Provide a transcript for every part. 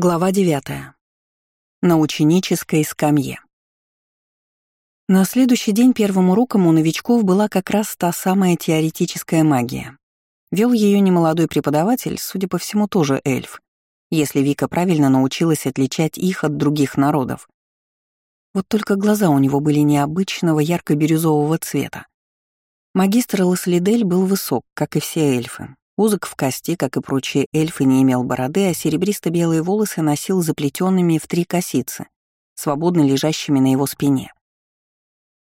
Глава 9. На ученической скамье. На следующий день первым уроком у новичков была как раз та самая теоретическая магия. Вел ее немолодой преподаватель, судя по всему, тоже эльф, если Вика правильно научилась отличать их от других народов. Вот только глаза у него были необычного ярко-бирюзового цвета. Магистр Ласлидель был высок, как и все эльфы, Узок в кости, как и прочие эльфы, не имел бороды, а серебристо-белые волосы носил заплетенными в три косицы, свободно лежащими на его спине.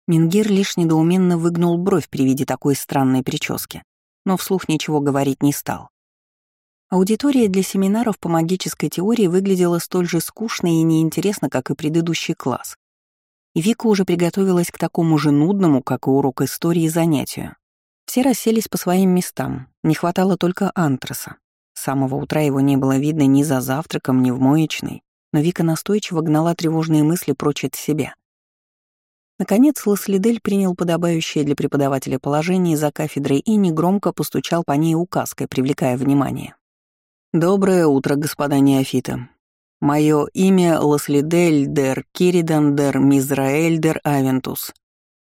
Мингир лишь недоуменно выгнул бровь при виде такой странной прически, но вслух ничего говорить не стал. Аудитория для семинаров по магической теории выглядела столь же скучно и неинтересно, как и предыдущий класс. И Вика уже приготовилась к такому же нудному, как и урок истории, занятию. Все расселись по своим местам, не хватало только антраса. С самого утра его не было видно ни за завтраком, ни в моечной, но Вика настойчиво гнала тревожные мысли прочь от себя. Наконец Ласлидель принял подобающее для преподавателя положение за кафедрой и негромко постучал по ней указкой, привлекая внимание. «Доброе утро, господа неофиты. Мое имя Ласлидель дер Киридан дер Мизраэль дер Авентус.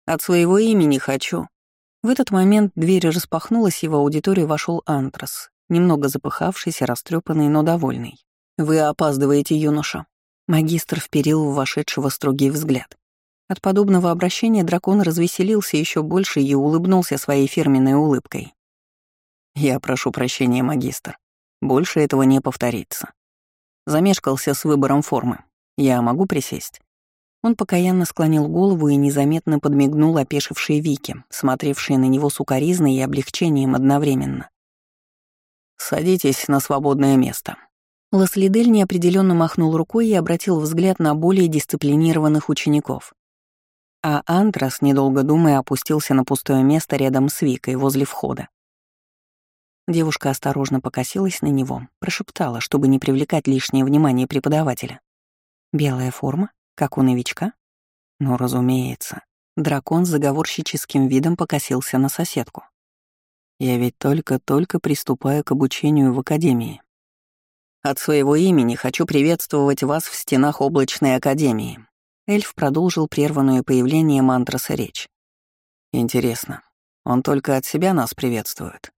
От своего имени хочу, в этот момент дверь распахнулась, и в аудиторию вошел Антрас, немного запыхавшийся, растрепанный, но довольный. «Вы опаздываете, юноша». Магистр вперил в вошедшего строгий взгляд. От подобного обращения дракон развеселился еще больше и улыбнулся своей фирменной улыбкой. «Я прошу прощения, магистр. Больше этого не повторится. Замешкался с выбором формы. Я могу присесть?» Он покаянно склонил голову и незаметно подмигнул опешившей Вике, смотревшей на него сукоризной и облегчением одновременно. «Садитесь на свободное место». Ласлидель неопределенно махнул рукой и обратил взгляд на более дисциплинированных учеников. А Антрас, недолго думая, опустился на пустое место рядом с Викой возле входа. Девушка осторожно покосилась на него, прошептала, чтобы не привлекать лишнее внимание преподавателя. «Белая форма? Как у новичка? Ну, разумеется. Дракон с заговорщическим видом покосился на соседку. Я ведь только-только приступаю к обучению в Академии. От своего имени хочу приветствовать вас в стенах облачной Академии. Эльф продолжил прерванную появление мантраса речь. Интересно, он только от себя нас приветствует?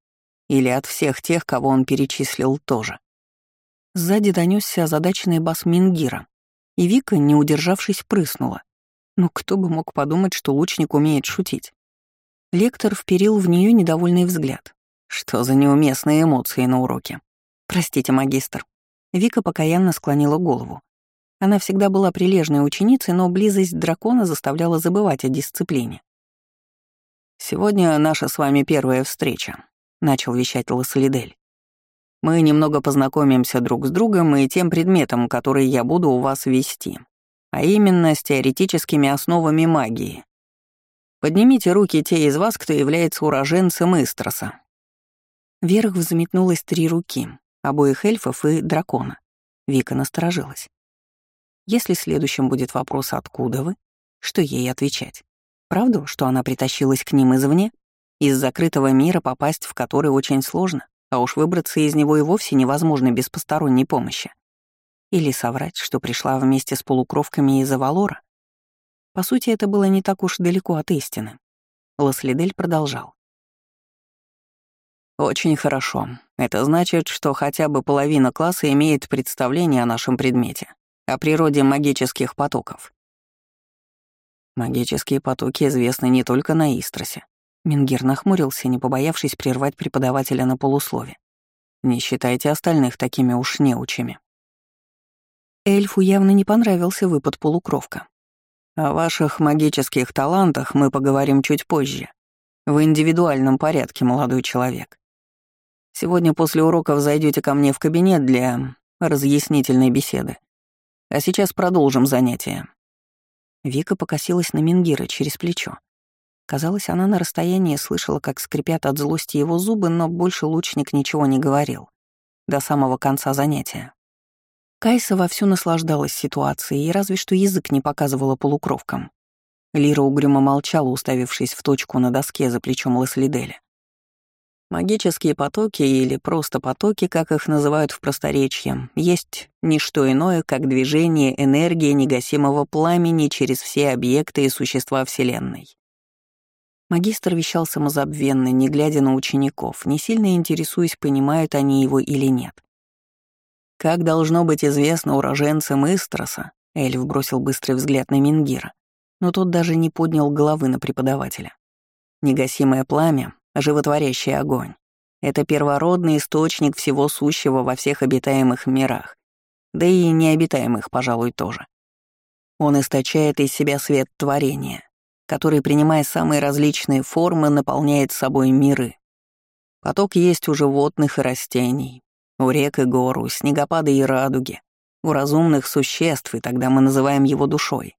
Или от всех тех, кого он перечислил тоже? Сзади донесся озадаченный бас Мингира, и Вика, не удержавшись, прыснула. Ну кто бы мог подумать, что лучник умеет шутить. Лектор вперил в нее недовольный взгляд. Что за неуместные эмоции на уроке? Простите, магистр. Вика покаянно склонила голову. Она всегда была прилежной ученицей, но близость дракона заставляла забывать о дисциплине. «Сегодня наша с вами первая встреча», — начал вещать Лассалидель. Мы немного познакомимся друг с другом и тем предметом, который я буду у вас вести, а именно с теоретическими основами магии. Поднимите руки те из вас, кто является уроженцем Истроса». Вверх взметнулось три руки, обоих эльфов и дракона. Вика насторожилась. Если следующим будет вопрос «Откуда вы?», что ей отвечать? Правду, что она притащилась к ним извне? Из закрытого мира попасть в который очень сложно? А уж выбраться из него и вовсе невозможно без посторонней помощи. Или соврать, что пришла вместе с полукровками из Авалора? По сути, это было не так уж далеко от истины. Ласлидель продолжал. «Очень хорошо. Это значит, что хотя бы половина класса имеет представление о нашем предмете, о природе магических потоков. Магические потоки известны не только на Истросе. Мингир нахмурился, не побоявшись прервать преподавателя на полуслове. «Не считайте остальных такими уж неучими». Эльфу явно не понравился выпад полукровка. «О ваших магических талантах мы поговорим чуть позже. В индивидуальном порядке, молодой человек. Сегодня после уроков зайдете ко мне в кабинет для разъяснительной беседы. А сейчас продолжим занятие». Вика покосилась на Мингира через плечо. Казалось, она на расстоянии слышала, как скрипят от злости его зубы, но больше лучник ничего не говорил. До самого конца занятия. Кайса вовсю наслаждалась ситуацией, и разве что язык не показывала полукровкам. Лира угрюмо молчала, уставившись в точку на доске за плечом Леслиделя. Магические потоки или просто потоки, как их называют в просторечье, есть не что иное, как движение энергии негасимого пламени через все объекты и существа Вселенной. Магистр вещал самозабвенно, не глядя на учеников, не сильно интересуясь, понимают они его или нет. Как должно быть известно уроженцам Истроса, Эльф бросил быстрый взгляд на Мингира, но тот даже не поднял головы на преподавателя. Негасимое пламя животворящий огонь. Это первородный источник всего сущего во всех обитаемых мирах, да и необитаемых, пожалуй, тоже. Он источает из себя свет творения, который, принимая самые различные формы, наполняет собой миры. Поток есть у животных и растений, у рек и гор, у снегопада и радуги, у разумных существ, и тогда мы называем его душой.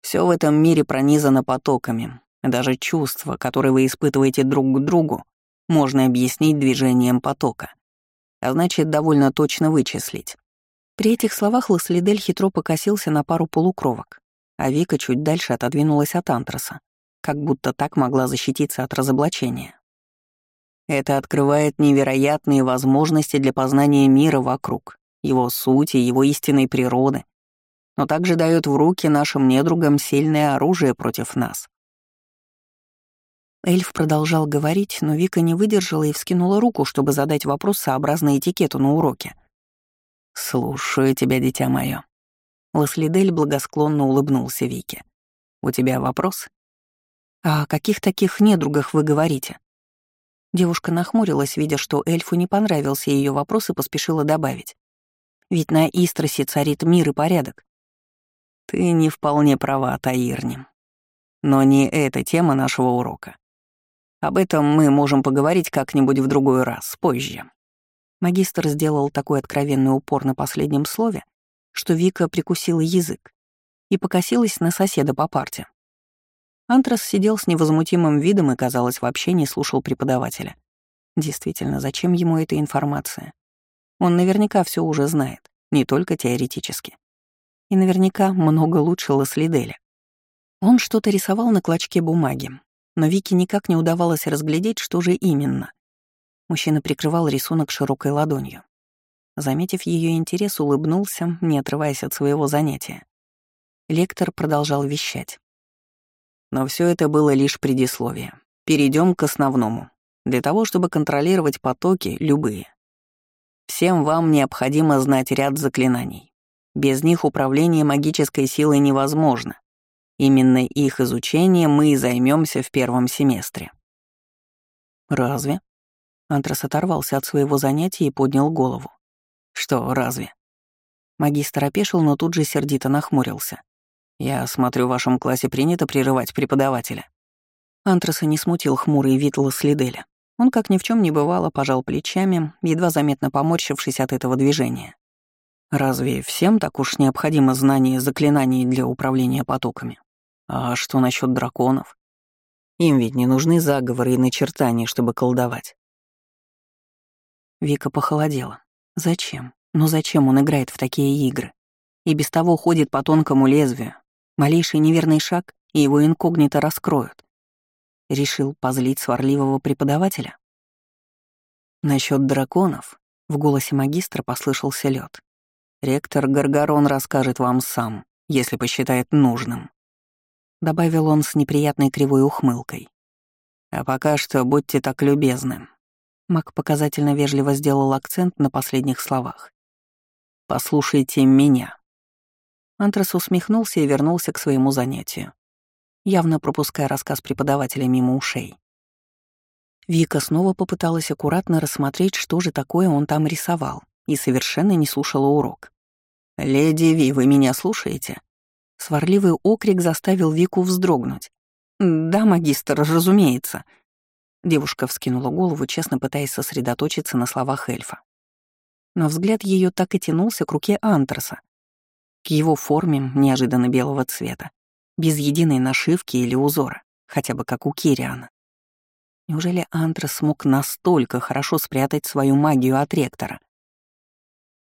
Все в этом мире пронизано потоками, даже чувства, которые вы испытываете друг к другу, можно объяснить движением потока. А значит, довольно точно вычислить. При этих словах Ласлидель хитро покосился на пару полукровок, а Вика чуть дальше отодвинулась от антраса, как будто так могла защититься от разоблачения. Это открывает невероятные возможности для познания мира вокруг, его сути, его истинной природы, но также дает в руки нашим недругам сильное оружие против нас. Эльф продолжал говорить, но Вика не выдержала и вскинула руку, чтобы задать вопрос сообразно этикету на уроке. «Слушаю тебя, дитя мое. Ласлидель благосклонно улыбнулся Вике. «У тебя вопрос?» «А о каких таких недругах вы говорите?» Девушка нахмурилась, видя, что эльфу не понравился ее вопрос и поспешила добавить. «Ведь на Истросе царит мир и порядок». «Ты не вполне права, Таирни. Но не эта тема нашего урока. Об этом мы можем поговорить как-нибудь в другой раз, позже». Магистр сделал такой откровенный упор на последнем слове, что Вика прикусила язык и покосилась на соседа по парте. Антрас сидел с невозмутимым видом и, казалось, вообще не слушал преподавателя. Действительно, зачем ему эта информация? Он наверняка все уже знает, не только теоретически. И наверняка много лучше Ласлиделя. Он что-то рисовал на клочке бумаги, но Вике никак не удавалось разглядеть, что же именно. Мужчина прикрывал рисунок широкой ладонью. Заметив ее интерес, улыбнулся, не отрываясь от своего занятия. Лектор продолжал вещать. Но все это было лишь предисловие. Перейдем к основному. Для того, чтобы контролировать потоки, любые. Всем вам необходимо знать ряд заклинаний. Без них управление магической силой невозможно. Именно их изучением мы и займемся в первом семестре. Разве? Антрас оторвался от своего занятия и поднял голову. Что, разве? Магистр опешил, но тут же сердито нахмурился. «Я смотрю, в вашем классе принято прерывать преподавателя». Антраса не смутил хмурый вид Ласлиделя. Он, как ни в чем не бывало, пожал плечами, едва заметно поморщившись от этого движения. «Разве всем так уж необходимо знание заклинаний для управления потоками?» А что насчет драконов? Им ведь не нужны заговоры и начертания, чтобы колдовать. Вика похолодела. Зачем? Ну зачем он играет в такие игры? И без того ходит по тонкому лезвию. Малейший неверный шаг, и его инкогнито раскроют. Решил позлить сварливого преподавателя? Насчет драконов в голосе магистра послышался лед. Ректор Гаргарон расскажет вам сам, если посчитает нужным. — добавил он с неприятной кривой ухмылкой. «А пока что будьте так любезны». Мак показательно вежливо сделал акцент на последних словах. «Послушайте меня». Антрас усмехнулся и вернулся к своему занятию, явно пропуская рассказ преподавателя мимо ушей. Вика снова попыталась аккуратно рассмотреть, что же такое он там рисовал, и совершенно не слушала урок. «Леди Ви, вы меня слушаете?» Сварливый окрик заставил Вику вздрогнуть. «Да, магистр, разумеется». Девушка вскинула голову, честно пытаясь сосредоточиться на словах эльфа. Но взгляд ее так и тянулся к руке Антраса, к его форме неожиданно белого цвета, без единой нашивки или узора, хотя бы как у Кириана. Неужели Антрас смог настолько хорошо спрятать свою магию от ректора?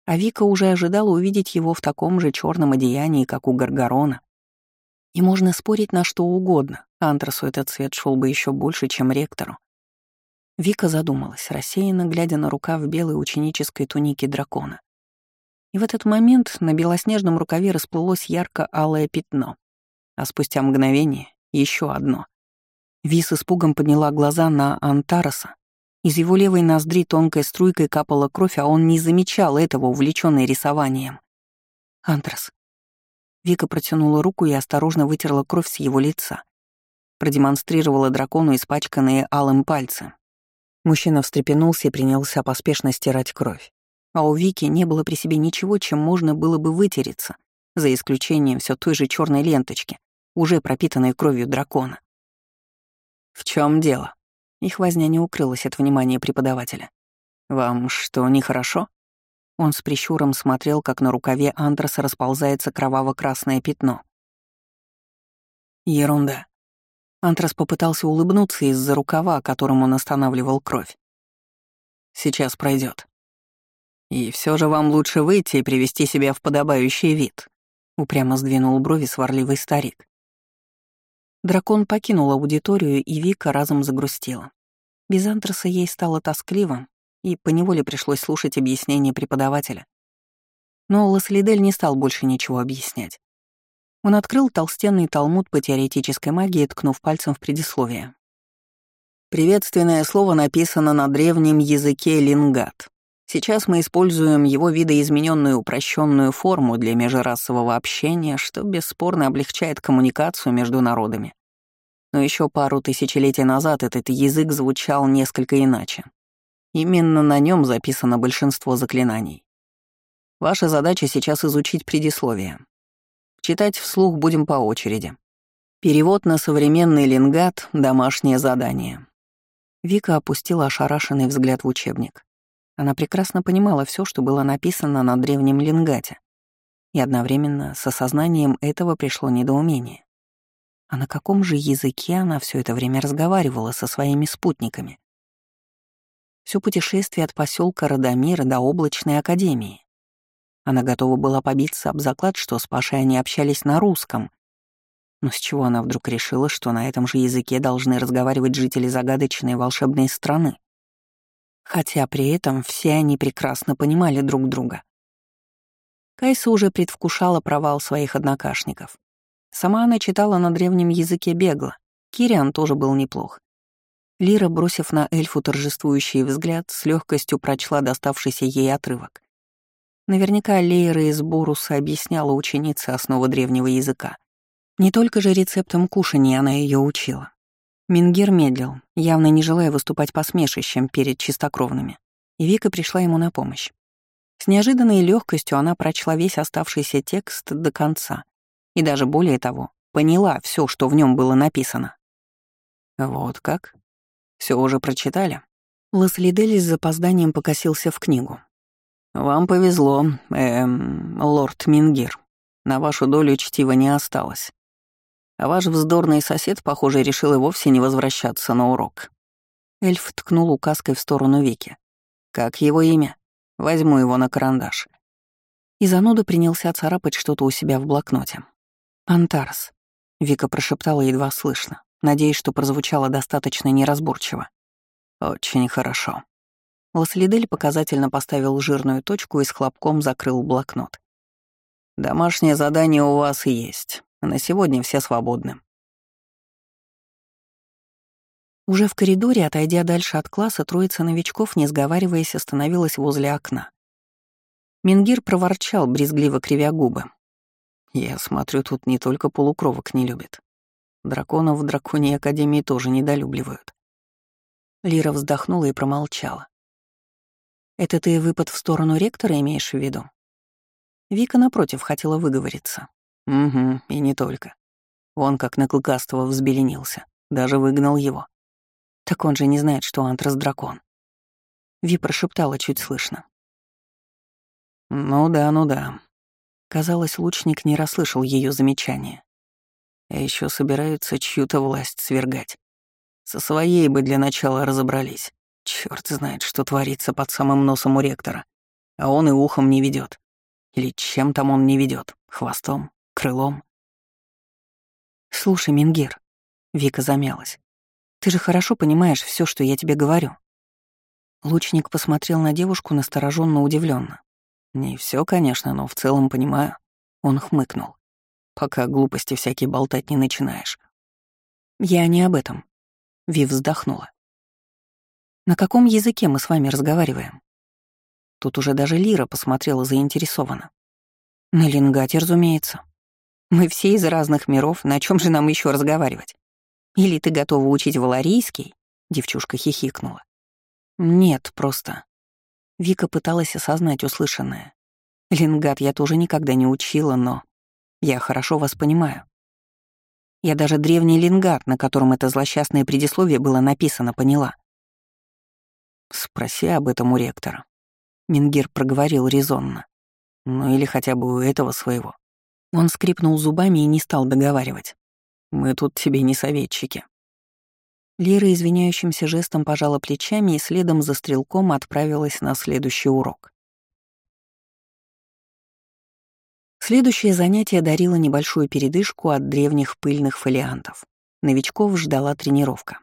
а Вика уже ожидала увидеть его в таком же черном одеянии, как у Гаргарона. И можно спорить на что угодно, Антрасу этот цвет шел бы еще больше, чем ректору. Вика задумалась, рассеянно глядя на рукав белой ученической туники дракона. И в этот момент на белоснежном рукаве расплылось ярко-алое пятно, а спустя мгновение — еще одно. Ви с испугом подняла глаза на Антараса. Из его левой ноздри тонкой струйкой капала кровь, а он не замечал этого, увлеченный рисованием. «Антрас». Вика протянула руку и осторожно вытерла кровь с его лица. Продемонстрировала дракону испачканные алым пальцы, Мужчина встрепенулся и принялся поспешно стирать кровь. А у Вики не было при себе ничего, чем можно было бы вытереться, за исключением все той же черной ленточки, уже пропитанной кровью дракона. «В чем дело?» Их возня не укрылась от внимания преподавателя. «Вам что, нехорошо?» Он с прищуром смотрел, как на рукаве Андраса расползается кроваво-красное пятно. «Ерунда. Антрас попытался улыбнуться из-за рукава, которым он останавливал кровь. «Сейчас пройдет. И все же вам лучше выйти и привести себя в подобающий вид», — упрямо сдвинул брови сварливый старик. Дракон покинул аудиторию, и Вика разом загрустила. Без Антраса ей стало тоскливо, и поневоле пришлось слушать объяснения преподавателя. Но Ласлидель не стал больше ничего объяснять. Он открыл толстенный талмуд по теоретической магии, ткнув пальцем в предисловие. Приветственное слово написано на древнем языке лингат. Сейчас мы используем его видоизмененную упрощенную форму для межрасового общения, что бесспорно облегчает коммуникацию между народами. Но еще пару тысячелетий назад этот язык звучал несколько иначе. Именно на нем записано большинство заклинаний. Ваша задача сейчас изучить предисловие. Читать вслух будем по очереди. Перевод на современный лингат — домашнее задание. Вика опустила ошарашенный взгляд в учебник. Она прекрасно понимала все, что было написано на древнем лингате. И одновременно с осознанием этого пришло недоумение. А на каком же языке она все это время разговаривала со своими спутниками? Все путешествие от поселка Радомира до облачной академии. Она готова была побиться об заклад, что с Пашей они общались на русском. Но с чего она вдруг решила, что на этом же языке должны разговаривать жители загадочной волшебной страны? Хотя при этом все они прекрасно понимали друг друга. Кайса уже предвкушала провал своих однокашников. Сама она читала на древнем языке бегло. Кириан тоже был неплох. Лира, бросив на эльфу торжествующий взгляд, с легкостью прочла доставшийся ей отрывок. Наверняка Лейра из Боруса объясняла ученице основы древнего языка. Не только же рецептом кушания она ее учила. Мингер медлил, явно не желая выступать посмешищем перед чистокровными, и Вика пришла ему на помощь. С неожиданной легкостью она прочла весь оставшийся текст до конца, и даже более того, поняла все, что в нем было написано. «Вот как? Все уже прочитали?» Ласлидель с запозданием покосился в книгу. «Вам повезло, эм, лорд Мингир. На вашу долю чтива не осталось. А ваш вздорный сосед, похоже, решил и вовсе не возвращаться на урок». Эльф ткнул указкой в сторону Вики. «Как его имя? Возьму его на карандаш». И зануда принялся царапать что-то у себя в блокноте. «Антарс», — Вика прошептала едва слышно, надеясь, что прозвучало достаточно неразборчиво. «Очень хорошо», Ласлидель показательно поставил жирную точку и с хлопком закрыл блокнот. «Домашнее задание у вас есть. На сегодня все свободны». Уже в коридоре, отойдя дальше от класса, троица новичков, не сговариваясь, остановилась возле окна. Мингир проворчал, брезгливо кривя губы. «Я смотрю, тут не только полукровок не любят. Драконов в драконьей академии тоже недолюбливают». Лира вздохнула и промолчала. Это ты выпад в сторону ректора имеешь в виду? Вика, напротив, хотела выговориться. Угу, и не только. Он как на Клыкастого взбеленился, даже выгнал его. Так он же не знает, что Антрас дракон. Ви прошептала чуть слышно. «Ну да, ну да». Казалось, лучник не расслышал ее замечания. А еще собираются чью-то власть свергать. Со своей бы для начала разобрались. Черт знает, что творится под самым носом у ректора. А он и ухом не ведет. Или чем там он не ведет? Хвостом? Крылом? Слушай, Мингир, Вика замялась. Ты же хорошо понимаешь все, что я тебе говорю. Лучник посмотрел на девушку настороженно удивленно. Не все, конечно, но в целом понимаю. Он хмыкнул. Пока глупости всякие болтать не начинаешь. Я не об этом. Вив вздохнула. На каком языке мы с вами разговариваем? Тут уже даже Лира посмотрела заинтересованно. На лингате, разумеется. Мы все из разных миров, на чем же нам еще разговаривать? Или ты готова учить валарийский? Девчушка хихикнула. Нет, просто. Вика пыталась осознать услышанное. Лингат я тоже никогда не учила, но я хорошо вас понимаю. Я даже древний лингат, на котором это злосчастное предисловие было написано, поняла. Спроси об этом у ректора. Мингир проговорил резонно. Ну или хотя бы у этого своего. Он скрипнул зубами и не стал договаривать. «Мы тут тебе не советчики». Лира извиняющимся жестом пожала плечами и следом за стрелком отправилась на следующий урок. Следующее занятие дарило небольшую передышку от древних пыльных фолиантов. Новичков ждала тренировка.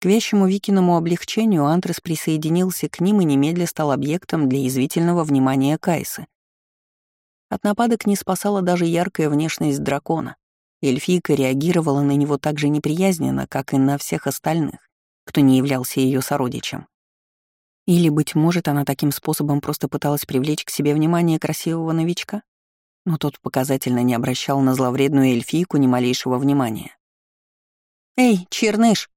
К вещему Викиному облегчению Антрес присоединился к ним и немедля стал объектом для извительного внимания Кайсы. От нападок не спасала даже яркая внешность дракона. Эльфийка реагировала на него так же неприязненно, как и на всех остальных, кто не являлся ее сородичем. Или, быть может, она таким способом просто пыталась привлечь к себе внимание красивого новичка? Но тот показательно не обращал на зловредную эльфийку ни малейшего внимания. «Эй, черныш!»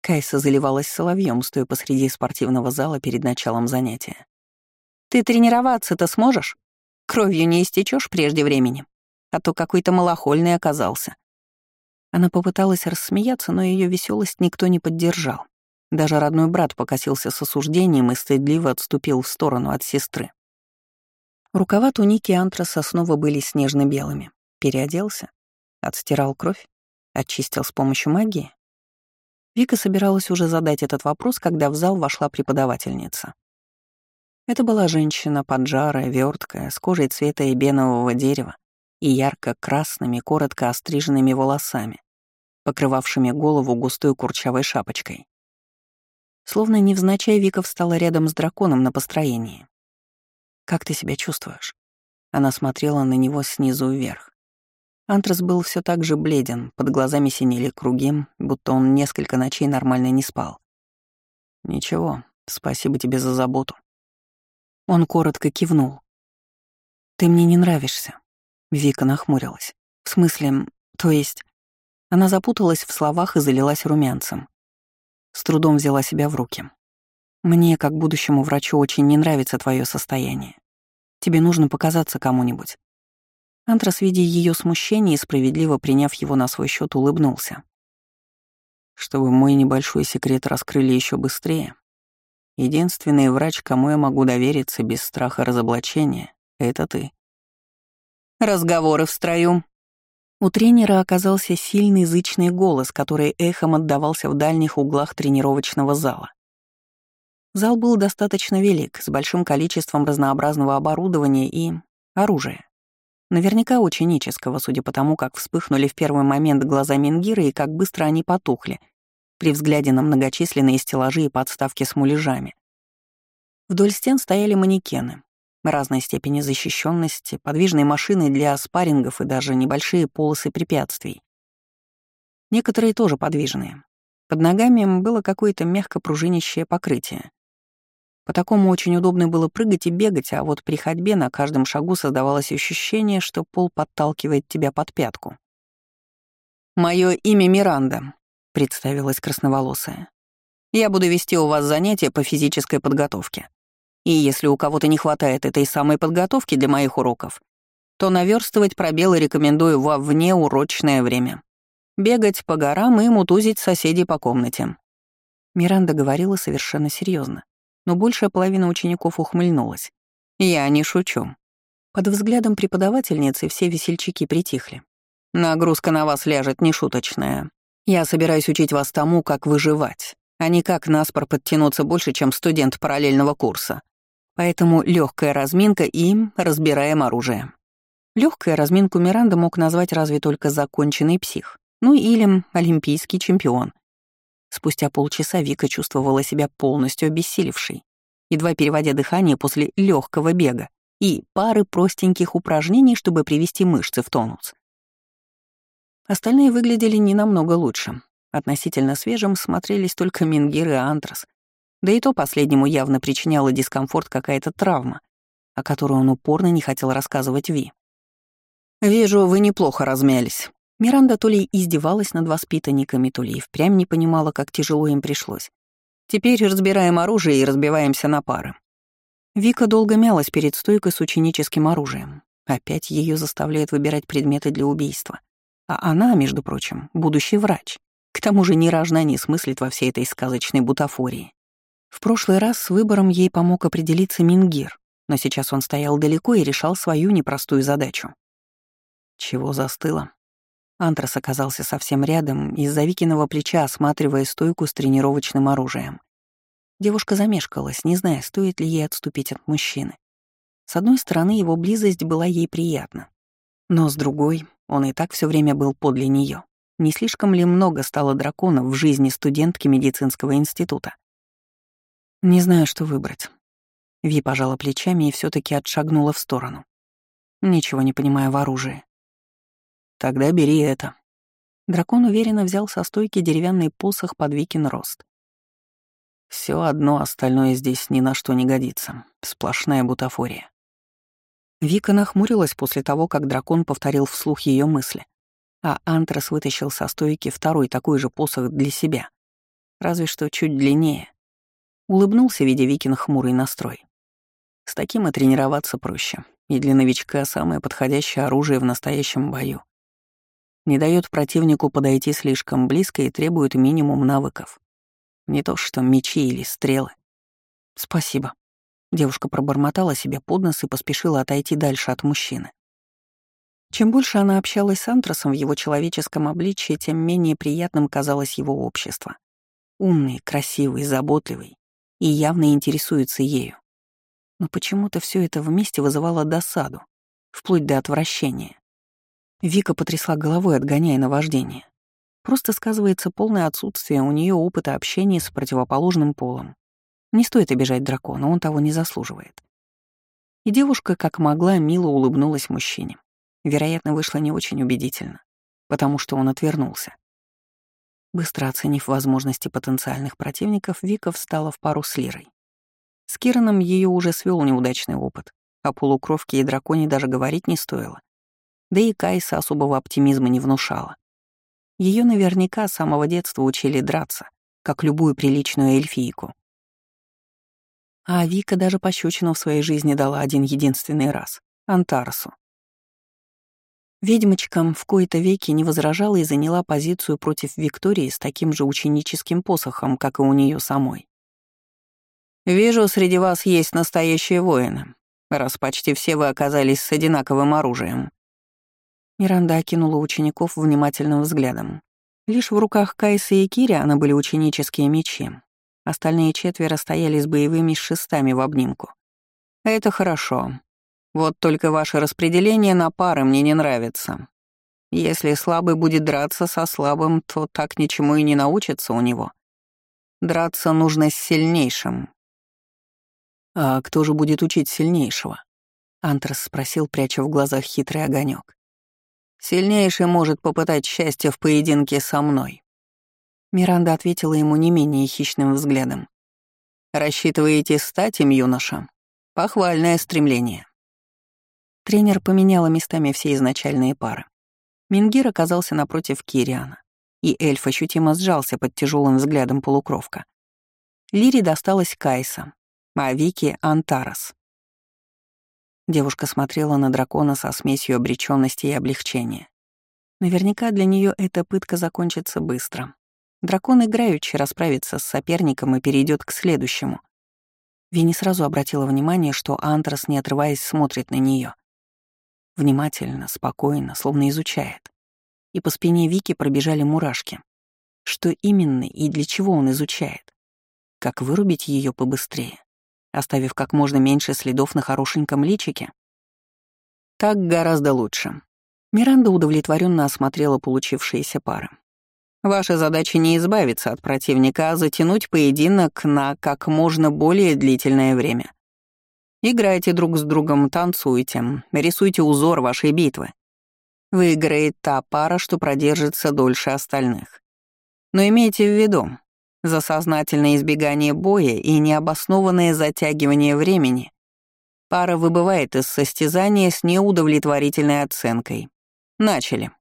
Кайса заливалась соловьем, стоя посреди спортивного зала перед началом занятия. «Ты тренироваться-то сможешь? Кровью не истечешь прежде времени, а то какой-то малохольный оказался». Она попыталась рассмеяться, но ее веселость никто не поддержал. Даже родной брат покосился с осуждением и стыдливо отступил в сторону от сестры. Рукава туники антраса снова были снежно-белыми. Переоделся, отстирал кровь, очистил с помощью магии. Вика собиралась уже задать этот вопрос, когда в зал вошла преподавательница. Это была женщина поджарая, верткая, с кожей цвета эбенового дерева и ярко-красными, коротко остриженными волосами, покрывавшими голову густой курчавой шапочкой. Словно невзначай Вика встала рядом с драконом на построении. «Как ты себя чувствуешь?» Она смотрела на него снизу вверх. Антрас был все так же бледен, под глазами синели круги, будто он несколько ночей нормально не спал. «Ничего, спасибо тебе за заботу». Он коротко кивнул. «Ты мне не нравишься», — Вика нахмурилась. «В смысле, то есть...» Она запуталась в словах и залилась румянцем. С трудом взяла себя в руки. «Мне, как будущему врачу, очень не нравится твое состояние. Тебе нужно показаться кому-нибудь. Антрас, видя ее смущение и справедливо приняв его на свой счет, улыбнулся. Чтобы мой небольшой секрет раскрыли еще быстрее, единственный врач, кому я могу довериться без страха разоблачения, — это ты. Разговоры в строю. У тренера оказался сильный зычный голос, который эхом отдавался в дальних углах тренировочного зала. Зал был достаточно велик, с большим количеством разнообразного оборудования и оружия. Наверняка ученического, судя по тому, как вспыхнули в первый момент глаза Мингира и как быстро они потухли при взгляде на многочисленные стеллажи и подставки с муляжами. Вдоль стен стояли манекены, разной степени защищенности, подвижные машины для спаррингов и даже небольшие полосы препятствий. Некоторые тоже подвижные. Под ногами было какое-то мягко пружинящее покрытие. По такому очень удобно было прыгать и бегать, а вот при ходьбе на каждом шагу создавалось ощущение, что пол подталкивает тебя под пятку. «Мое имя Миранда», — представилась красноволосая. «Я буду вести у вас занятия по физической подготовке. И если у кого-то не хватает этой самой подготовки для моих уроков, то наверстывать пробелы рекомендую во внеурочное время. Бегать по горам и мутузить соседей по комнате». Миранда говорила совершенно серьезно но большая половина учеников ухмыльнулась. «Я не шучу». Под взглядом преподавательницы все весельчаки притихли. «Нагрузка на вас ляжет нешуточная. Я собираюсь учить вас тому, как выживать, а не как наспор подтянуться больше, чем студент параллельного курса. Поэтому легкая разминка и разбираем оружие». Легкая разминку Миранда мог назвать разве только законченный псих, ну или олимпийский чемпион — Спустя полчаса Вика чувствовала себя полностью обессилевшей, едва переводя дыхание после легкого бега и пары простеньких упражнений, чтобы привести мышцы в тонус. Остальные выглядели не намного лучше. Относительно свежим смотрелись только Мингир и Антрас. Да и то последнему явно причиняла дискомфорт какая-то травма, о которой он упорно не хотел рассказывать Ви. «Вижу, вы неплохо размялись». Миранда то ли издевалась над воспитанниками, то ли и впрямь не понимала, как тяжело им пришлось. «Теперь разбираем оружие и разбиваемся на пары». Вика долго мялась перед стойкой с ученическим оружием. Опять ее заставляют выбирать предметы для убийства. А она, между прочим, будущий врач. К тому же ни рожна не смыслит во всей этой сказочной бутафории. В прошлый раз с выбором ей помог определиться Мингир, но сейчас он стоял далеко и решал свою непростую задачу. Чего застыло? Антрас оказался совсем рядом, из-за Викиного плеча осматривая стойку с тренировочным оружием. Девушка замешкалась, не зная, стоит ли ей отступить от мужчины. С одной стороны, его близость была ей приятна. Но с другой, он и так все время был подле нее. Не слишком ли много стало драконов в жизни студентки медицинского института? Не знаю, что выбрать. Ви пожала плечами и все таки отшагнула в сторону. Ничего не понимая в оружии. Тогда бери это. Дракон уверенно взял со стойки деревянный посох под Викин рост. Все одно остальное здесь ни на что не годится. Сплошная бутафория. Вика нахмурилась после того, как дракон повторил вслух ее мысли, а Антрас вытащил со стойки второй такой же посох для себя, разве что чуть длиннее. Улыбнулся, видя Викин хмурый настрой. С таким и тренироваться проще, и для новичка самое подходящее оружие в настоящем бою. Не дает противнику подойти слишком близко и требует минимум навыков. Не то что мечи или стрелы. Спасибо. Девушка пробормотала себе под нос и поспешила отойти дальше от мужчины. Чем больше она общалась с Антрасом в его человеческом обличье, тем менее приятным казалось его общество. Умный, красивый, заботливый и явно интересуется ею. Но почему-то все это вместе вызывало досаду, вплоть до отвращения. Вика потрясла головой, отгоняя наваждение. Просто сказывается полное отсутствие у нее опыта общения с противоположным полом. Не стоит обижать дракона, он того не заслуживает. И девушка, как могла, мило улыбнулась мужчине. Вероятно, вышло не очень убедительно, потому что он отвернулся. Быстро оценив возможности потенциальных противников, Вика встала в пару с Лирой. С Кираном ее уже свел неудачный опыт, а полукровке и драконе даже говорить не стоило. Да и Кайса особого оптимизма не внушала. Ее наверняка с самого детства учили драться, как любую приличную эльфийку. А Вика даже пощечину в своей жизни дала один единственный раз — Антарсу. Ведьмочка в кои-то веки не возражала и заняла позицию против Виктории с таким же ученическим посохом, как и у нее самой. «Вижу, среди вас есть настоящие воины, раз почти все вы оказались с одинаковым оружием». Миранда окинула учеников внимательным взглядом. Лишь в руках Кайса и Кириана были ученические мечи, Остальные четверо стояли с боевыми шестами в обнимку. «Это хорошо. Вот только ваше распределение на пары мне не нравится. Если слабый будет драться со слабым, то так ничему и не научится у него. Драться нужно с сильнейшим». «А кто же будет учить сильнейшего?» Антрас спросил, пряча в глазах хитрый огонек. «Сильнейший может попытать счастье в поединке со мной. Миранда ответила ему не менее хищным взглядом. «Рассчитываете стать им, юноша? Похвальное стремление». Тренер поменяла местами все изначальные пары. Мингир оказался напротив Кириана, и эльф ощутимо сжался под тяжелым взглядом полукровка. Лире досталась Кайса, а Вики — Антарас. Девушка смотрела на дракона со смесью обреченности и облегчения. Наверняка для нее эта пытка закончится быстро. Дракон играючи расправится с соперником и перейдет к следующему. Винни сразу обратила внимание, что Антрас, не отрываясь, смотрит на нее. Внимательно, спокойно, словно изучает. И по спине Вики пробежали мурашки. Что именно и для чего он изучает? Как вырубить ее побыстрее, оставив как можно меньше следов на хорошеньком личике? Так гораздо лучше. Миранда удовлетворенно осмотрела получившиеся пары. Ваша задача не избавиться от противника, а затянуть поединок на как можно более длительное время. Играйте друг с другом, танцуйте, рисуйте узор вашей битвы. Выиграет та пара, что продержится дольше остальных. Но имейте в виду, за сознательное избегание боя и необоснованное затягивание времени пара выбывает из состязания с неудовлетворительной оценкой. Начали.